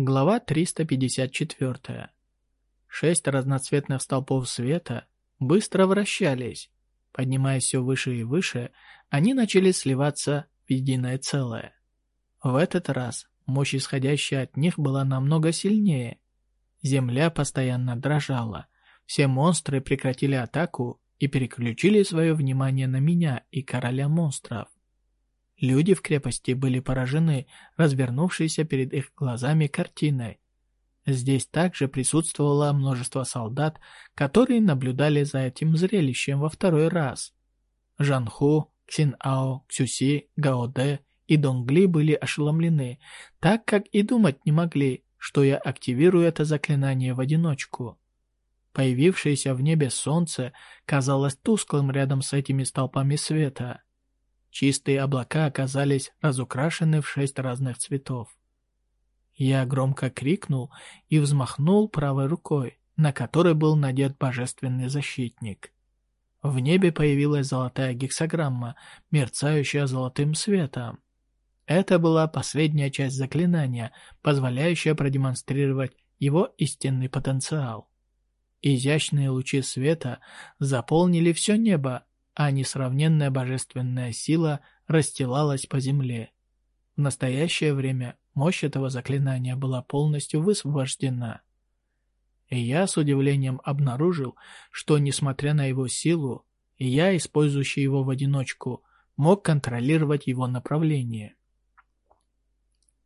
Глава 354. Шесть разноцветных столпов света быстро вращались. Поднимаясь все выше и выше, они начали сливаться в единое целое. В этот раз мощь, исходящая от них, была намного сильнее. Земля постоянно дрожала. Все монстры прекратили атаку и переключили свое внимание на меня и короля монстров. Люди в крепости были поражены развернувшейся перед их глазами картиной. Здесь также присутствовало множество солдат, которые наблюдали за этим зрелищем во второй раз. Жанху, Ксинао, Ксюси, Гаоде и Донгли были ошеломлены, так как и думать не могли, что я активирую это заклинание в одиночку. Появившееся в небе солнце казалось тусклым рядом с этими столпами света. Чистые облака оказались разукрашены в шесть разных цветов. Я громко крикнул и взмахнул правой рукой, на которой был надет божественный защитник. В небе появилась золотая гексограмма, мерцающая золотым светом. Это была последняя часть заклинания, позволяющая продемонстрировать его истинный потенциал. Изящные лучи света заполнили все небо, а несравненная божественная сила расстилалась по земле. В настоящее время мощь этого заклинания была полностью высвобождена. И я с удивлением обнаружил, что, несмотря на его силу, я, использующий его в одиночку, мог контролировать его направление.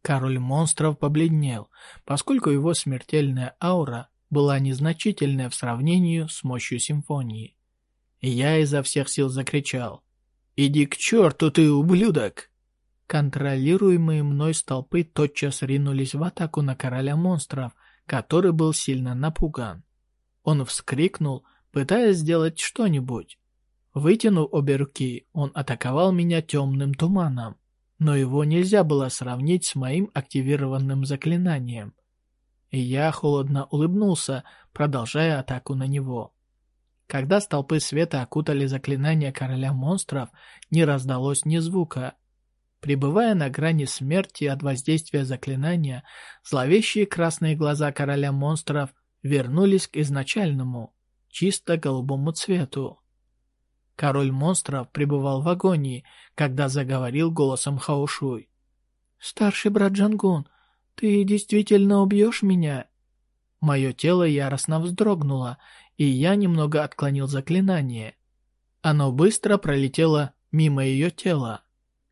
Король монстров побледнел, поскольку его смертельная аура была незначительная в сравнении с мощью симфонии. Я изо всех сил закричал. «Иди к черту, ты ублюдок!» Контролируемые мной столпы тотчас ринулись в атаку на короля монстров, который был сильно напуган. Он вскрикнул, пытаясь сделать что-нибудь. Вытянув обе руки, он атаковал меня темным туманом, но его нельзя было сравнить с моим активированным заклинанием. И я холодно улыбнулся, продолжая атаку на него. Когда столпы света окутали заклинание короля монстров, не раздалось ни звука. Прибывая на грани смерти от воздействия заклинания, зловещие красные глаза короля монстров вернулись к изначальному, чисто голубому цвету. Король монстров пребывал в агонии, когда заговорил голосом Хаушуй. «Старший брат Джангун, ты действительно убьешь меня?» Мое тело яростно вздрогнуло, и я немного отклонил заклинание. Оно быстро пролетело мимо ее тела.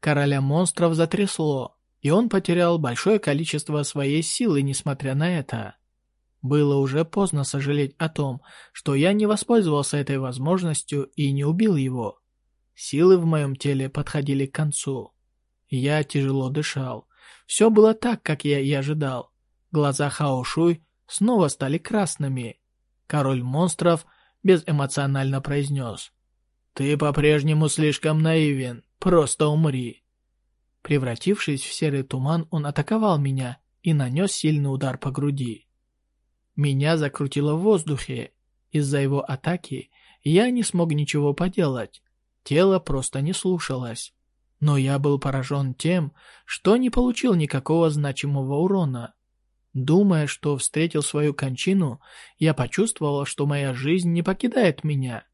Короля монстров затрясло, и он потерял большое количество своей силы, несмотря на это. Было уже поздно сожалеть о том, что я не воспользовался этой возможностью и не убил его. Силы в моем теле подходили к концу. Я тяжело дышал. Все было так, как я и ожидал. Глаза Хаошуй снова стали красными. Король монстров безэмоционально произнес. «Ты по-прежнему слишком наивен. Просто умри». Превратившись в серый туман, он атаковал меня и нанес сильный удар по груди. Меня закрутило в воздухе. Из-за его атаки я не смог ничего поделать. Тело просто не слушалось. Но я был поражен тем, что не получил никакого значимого урона. Думая, что встретил свою кончину, я почувствовал, что моя жизнь не покидает меня.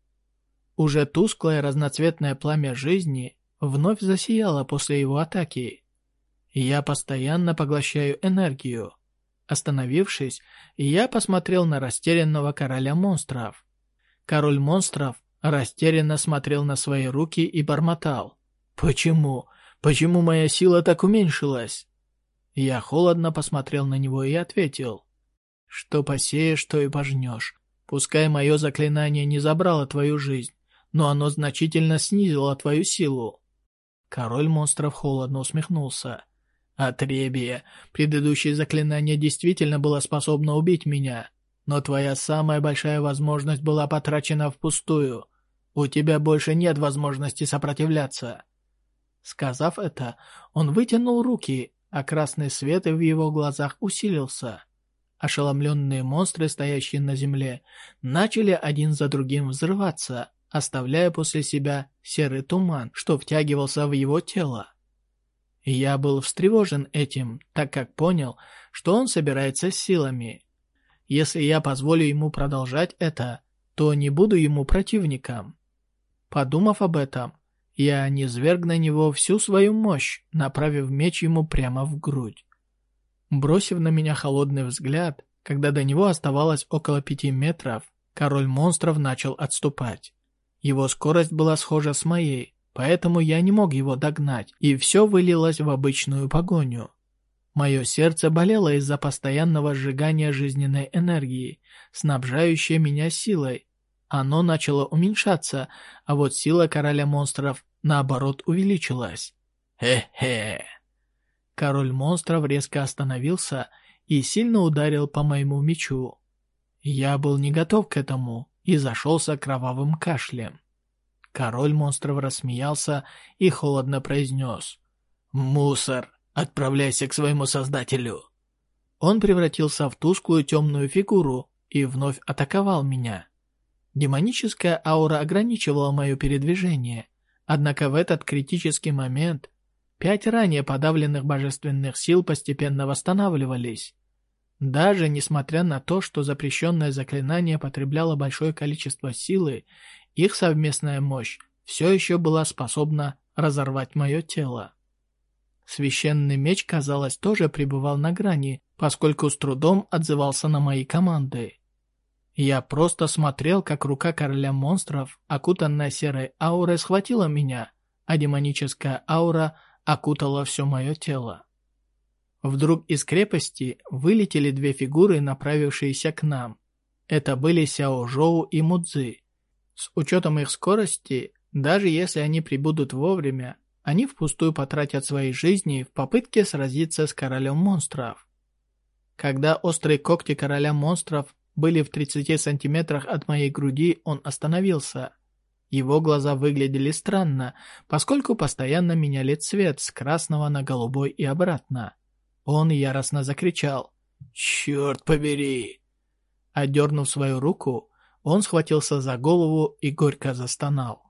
Уже тусклое разноцветное пламя жизни вновь засияло после его атаки. Я постоянно поглощаю энергию. Остановившись, я посмотрел на растерянного короля монстров. Король монстров растерянно смотрел на свои руки и бормотал. «Почему? Почему моя сила так уменьшилась?» Я холодно посмотрел на него и ответил. «Что посеешь, то и пожнешь. Пускай мое заклинание не забрало твою жизнь, но оно значительно снизило твою силу». Король монстров холодно усмехнулся. «Отребие, предыдущее заклинание действительно было способно убить меня, но твоя самая большая возможность была потрачена впустую. У тебя больше нет возможности сопротивляться». Сказав это, он вытянул руки а красный свет в его глазах усилился. Ошеломленные монстры, стоящие на земле, начали один за другим взрываться, оставляя после себя серый туман, что втягивался в его тело. Я был встревожен этим, так как понял, что он собирается с силами. Если я позволю ему продолжать это, то не буду ему противником. Подумав об этом, я низверг на него всю свою мощь, направив меч ему прямо в грудь. Бросив на меня холодный взгляд, когда до него оставалось около пяти метров, король монстров начал отступать. Его скорость была схожа с моей, поэтому я не мог его догнать, и все вылилось в обычную погоню. Мое сердце болело из-за постоянного сжигания жизненной энергии, снабжающей меня силой. Оно начало уменьшаться, а вот сила короля монстров, наоборот, увеличилась. Хе-хе. Король монстров резко остановился и сильно ударил по моему мечу. Я был не готов к этому и зашелся кровавым кашлем. Король монстров рассмеялся и холодно произнес. «Мусор, отправляйся к своему создателю!» Он превратился в тусклую темную фигуру и вновь атаковал меня. Демоническая аура ограничивала мое передвижение, однако в этот критический момент пять ранее подавленных божественных сил постепенно восстанавливались. Даже несмотря на то, что запрещенное заклинание потребляло большое количество силы, их совместная мощь все еще была способна разорвать мое тело. Священный меч, казалось, тоже пребывал на грани, поскольку с трудом отзывался на мои команды. Я просто смотрел, как рука короля монстров, окутанная серой аурой, схватила меня, а демоническая аура окутала все мое тело. Вдруг из крепости вылетели две фигуры, направившиеся к нам. Это были Сяо Жоу и Мудзи. С учетом их скорости, даже если они прибудут вовремя, они впустую потратят свои жизни в попытке сразиться с королем монстров. Когда острые когти короля монстров были в 30 сантиметрах от моей груди, он остановился. Его глаза выглядели странно, поскольку постоянно меняли цвет с красного на голубой и обратно. Он яростно закричал «Черт побери!». Отдернув свою руку, он схватился за голову и горько застонал.